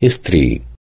истории